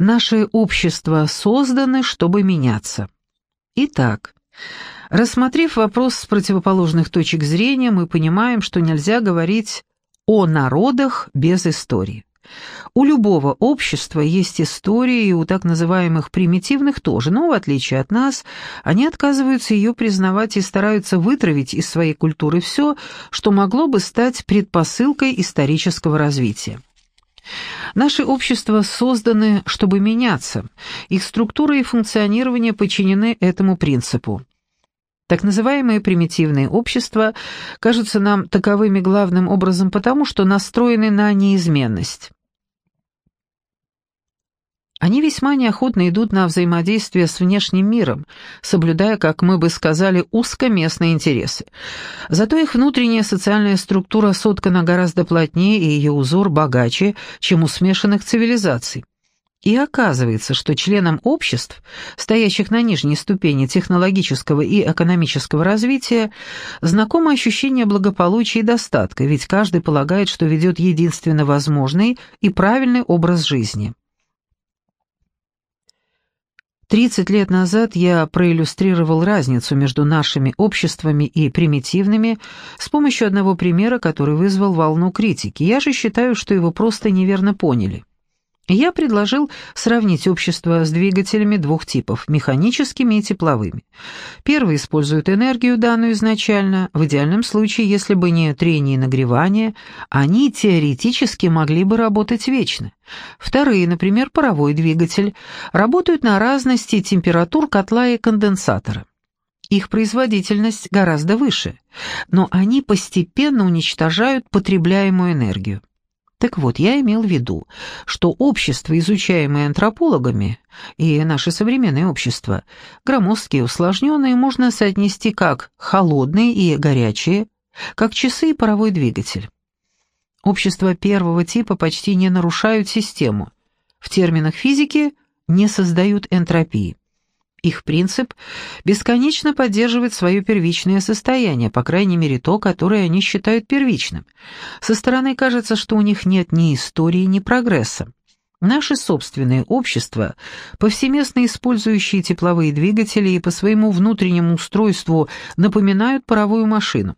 Наши общества созданы, чтобы меняться. Итак, рассмотрев вопрос с противоположных точек зрения, мы понимаем, что нельзя говорить о народах без истории. У любого общества есть история, и у так называемых примитивных тоже, но в отличие от нас, они отказываются ее признавать и стараются вытравить из своей культуры все, что могло бы стать предпосылкой исторического развития. Наши общества созданы, чтобы меняться, их структура и функционирование подчинены этому принципу. Так называемые примитивные общества кажутся нам таковыми главным образом потому, что настроены на неизменность. Они весьма неохотно идут на взаимодействие с внешним миром, соблюдая, как мы бы сказали, узкоместные интересы. Зато их внутренняя социальная структура соткана гораздо плотнее и ее узор богаче, чем у смешанных цивилизаций. И оказывается, что членам обществ, стоящих на нижней ступени технологического и экономического развития, знакомо ощущение благополучия и достатка, ведь каждый полагает, что ведет единственно возможный и правильный образ жизни. 30 лет назад я проиллюстрировал разницу между нашими обществами и примитивными с помощью одного примера, который вызвал волну критики. Я же считаю, что его просто неверно поняли. Я предложил сравнить общество с двигателями двух типов – механическими и тепловыми. Первые используют энергию, данную изначально. В идеальном случае, если бы не трение и нагревание, они теоретически могли бы работать вечно. Вторые, например, паровой двигатель, работают на разности температур котла и конденсатора. Их производительность гораздо выше, но они постепенно уничтожают потребляемую энергию. Так вот, я имел в виду, что общество, изучаемое антропологами, и наше современное общество, громоздкие усложненные, можно соотнести как холодные и горячие, как часы и паровой двигатель. Общества первого типа почти не нарушают систему. В терминах физики не создают энтропии. Их принцип – бесконечно поддерживать свое первичное состояние, по крайней мере то, которое они считают первичным. Со стороны кажется, что у них нет ни истории, ни прогресса. Наши собственные общества, повсеместно использующие тепловые двигатели и по своему внутреннему устройству напоминают паровую машину.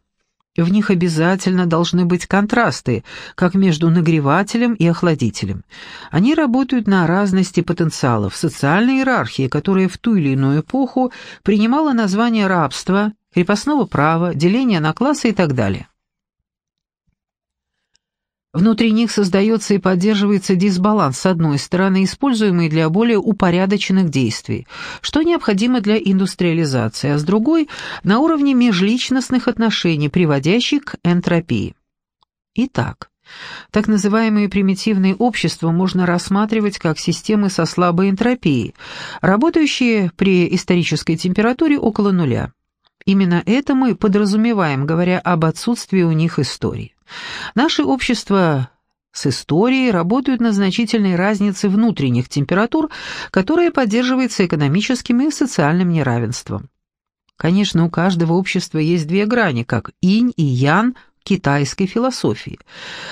В них обязательно должны быть контрасты, как между нагревателем и охладителем. Они работают на разности потенциалов, социальной иерархии, которая в ту или иную эпоху принимала название рабства, крепостного права, деления на классы и так далее. Внутри них создается и поддерживается дисбаланс, с одной стороны, используемый для более упорядоченных действий, что необходимо для индустриализации, а с другой – на уровне межличностных отношений, приводящий к энтропии. Итак, так называемые примитивные общества можно рассматривать как системы со слабой энтропией, работающие при исторической температуре около нуля. Именно это мы подразумеваем, говоря об отсутствии у них истории. Наши общества с историей работают на значительной разнице внутренних температур, которая поддерживается экономическим и социальным неравенством. Конечно, у каждого общества есть две грани, как инь и ян китайской философии.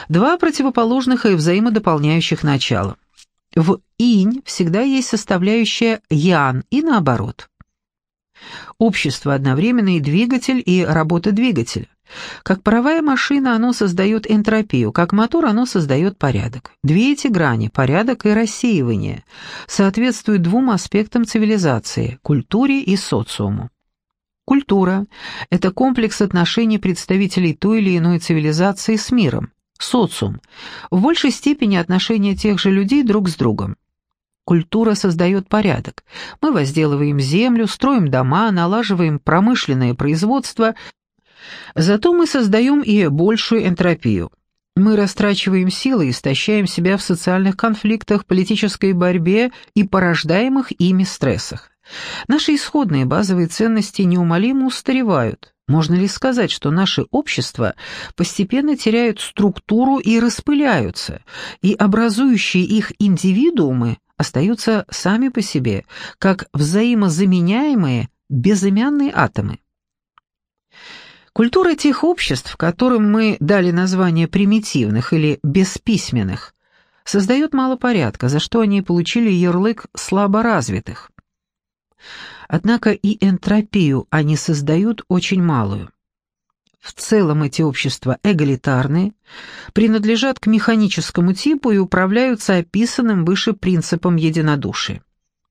Два противоположных и взаимодополняющих начала. В инь всегда есть составляющая ян и наоборот. Общество одновременно и двигатель, и работа двигателя. Как паровая машина оно создает энтропию, как мотор оно создает порядок. Две эти грани, порядок и рассеивание, соответствуют двум аспектам цивилизации – культуре и социуму. Культура – это комплекс отношений представителей той или иной цивилизации с миром, социум – в большей степени отношения тех же людей друг с другом. Культура создает порядок. Мы возделываем землю, строим дома, налаживаем промышленное производство – Зато мы создаем и большую энтропию. Мы растрачиваем силы, истощаем себя в социальных конфликтах, политической борьбе и порождаемых ими стрессах. Наши исходные базовые ценности неумолимо устаревают. Можно ли сказать, что наши общества постепенно теряют структуру и распыляются, и образующие их индивидуумы остаются сами по себе, как взаимозаменяемые безымянные атомы? Культура тех обществ, которым мы дали название примитивных или бесписьменных, создает мало порядка, за что они получили ярлык слаборазвитых. Однако и энтропию они создают очень малую. В целом эти общества эгалитарны, принадлежат к механическому типу и управляются описанным выше принципом единодушия.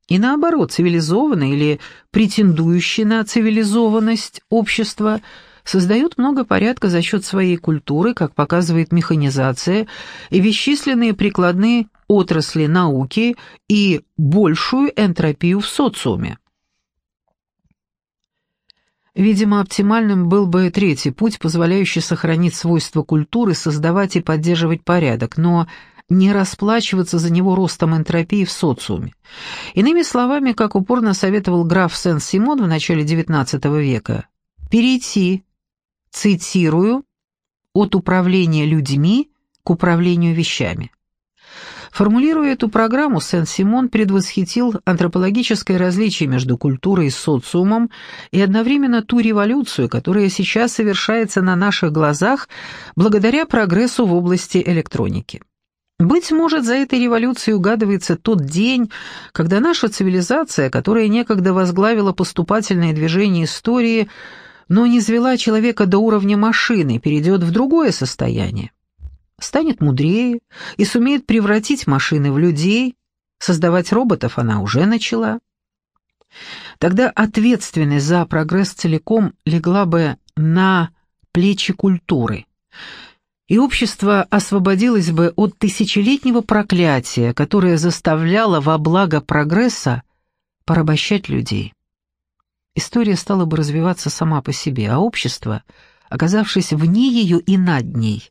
И наоборот, цивилизованное или претендующее на цивилизованность общество создают много порядка за счет своей культуры, как показывает механизация, и бесчисленные прикладные отрасли науки и большую энтропию в социуме. Видимо, оптимальным был бы третий путь, позволяющий сохранить свойства культуры, создавать и поддерживать порядок, но не расплачиваться за него ростом энтропии в социуме. Иными словами, как упорно советовал граф Сен-Симон в начале XIX века, перейти, цитирую, от управления людьми к управлению вещами. Формулируя эту программу, Сен-Симон предвосхитил антропологическое различие между культурой и социумом и одновременно ту революцию, которая сейчас совершается на наших глазах благодаря прогрессу в области электроники. Быть может, за этой революцией угадывается тот день, когда наша цивилизация, которая некогда возглавила поступательное движение истории, но не звела человека до уровня машины, перейдет в другое состояние станет мудрее и сумеет превратить машины в людей, создавать роботов она уже начала. Тогда ответственность за прогресс целиком легла бы на плечи культуры, и общество освободилось бы от тысячелетнего проклятия, которое заставляло во благо прогресса порабощать людей. История стала бы развиваться сама по себе, а общество, оказавшись вне ее и над ней,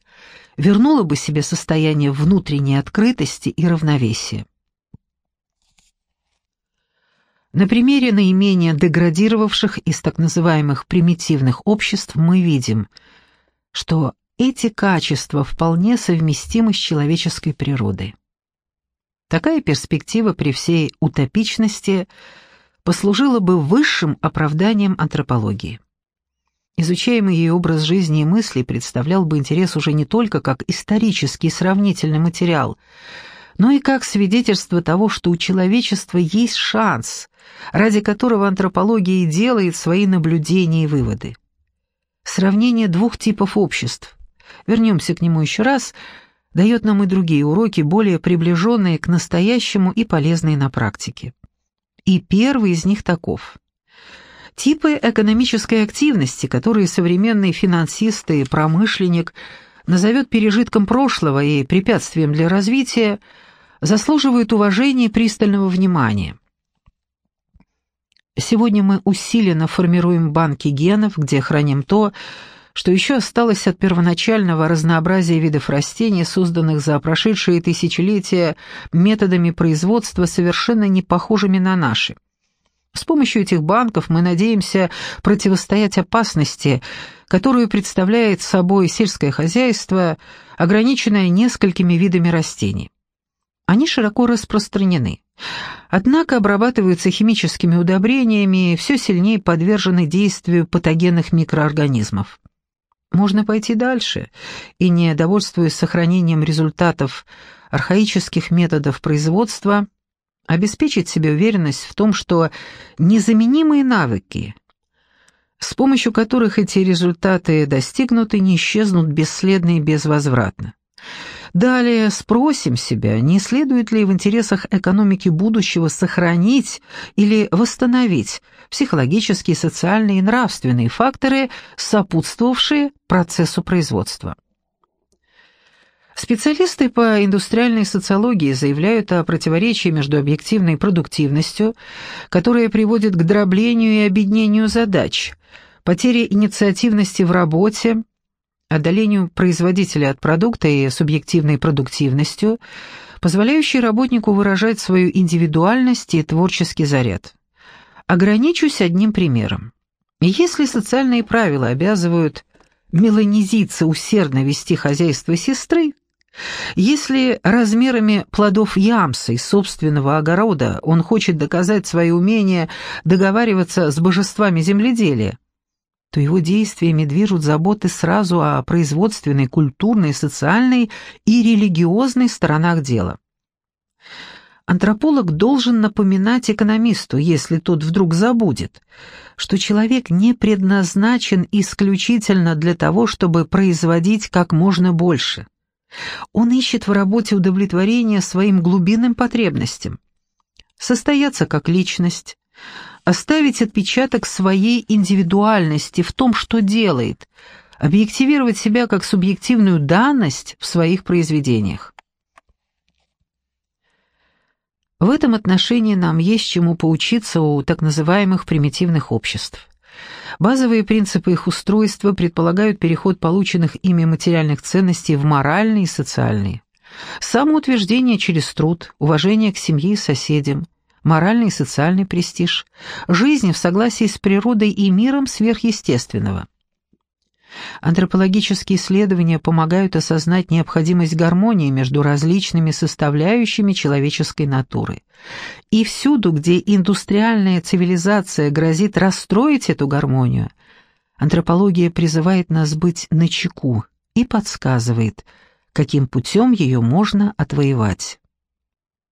вернула бы себе состояние внутренней открытости и равновесия. На примере наименее деградировавших из так называемых примитивных обществ мы видим, что эти качества вполне совместимы с человеческой природой. Такая перспектива при всей утопичности послужила бы высшим оправданием антропологии. Изучаемый ей образ жизни и мыслей представлял бы интерес уже не только как исторический сравнительный материал, но и как свидетельство того, что у человечества есть шанс, ради которого антропология и делает свои наблюдения и выводы. Сравнение двух типов обществ, вернемся к нему еще раз, дает нам и другие уроки, более приближенные к настоящему и полезные на практике. И первый из них таков – Типы экономической активности, которые современный финансист и промышленник назовет пережитком прошлого и препятствием для развития, заслуживают уважения и пристального внимания. Сегодня мы усиленно формируем банки генов, где храним то, что еще осталось от первоначального разнообразия видов растений, созданных за прошедшие тысячелетия методами производства, совершенно не похожими на наши – с помощью этих банков мы надеемся противостоять опасности, которую представляет собой сельское хозяйство, ограниченное несколькими видами растений. Они широко распространены. Однако обрабатываются химическими удобрениями и все сильнее подвержены действию патогенных микроорганизмов. Можно пойти дальше и, не довольствуясь сохранением результатов архаических методов производства, обеспечить себе уверенность в том, что незаменимые навыки, с помощью которых эти результаты достигнуты, не исчезнут бесследно и безвозвратно. Далее спросим себя, не следует ли в интересах экономики будущего сохранить или восстановить психологические, социальные и нравственные факторы, сопутствовавшие процессу производства. Специалисты по индустриальной социологии заявляют о противоречии между объективной продуктивностью, которая приводит к дроблению и объединению задач, потере инициативности в работе, отдалению производителя от продукта и субъективной продуктивностью, позволяющей работнику выражать свою индивидуальность и творческий заряд. Ограничусь одним примером. Если социальные правила обязывают меланизиться усердно вести хозяйство сестры, если размерами плодов ямса из собственного огорода он хочет доказать свое умение договариваться с божествами земледелия, то его действиями движут заботы сразу о производственной, культурной, социальной и религиозной сторонах дела. Антрополог должен напоминать экономисту, если тот вдруг забудет, что человек не предназначен исключительно для того, чтобы производить как можно больше. Он ищет в работе удовлетворения своим глубинным потребностям. Состояться как личность, оставить отпечаток своей индивидуальности в том, что делает, объективировать себя как субъективную данность в своих произведениях. В этом отношении нам есть чему поучиться у так называемых примитивных обществ. Базовые принципы их устройства предполагают переход полученных ими материальных ценностей в моральные и социальные. Самоутверждение через труд, уважение к семье и соседям, моральный и социальный престиж, жизнь в согласии с природой и миром сверхъестественного. Антропологические исследования помогают осознать необходимость гармонии между различными составляющими человеческой натуры. И всюду, где индустриальная цивилизация грозит расстроить эту гармонию, антропология призывает нас быть начеку и подсказывает, каким путем ее можно отвоевать.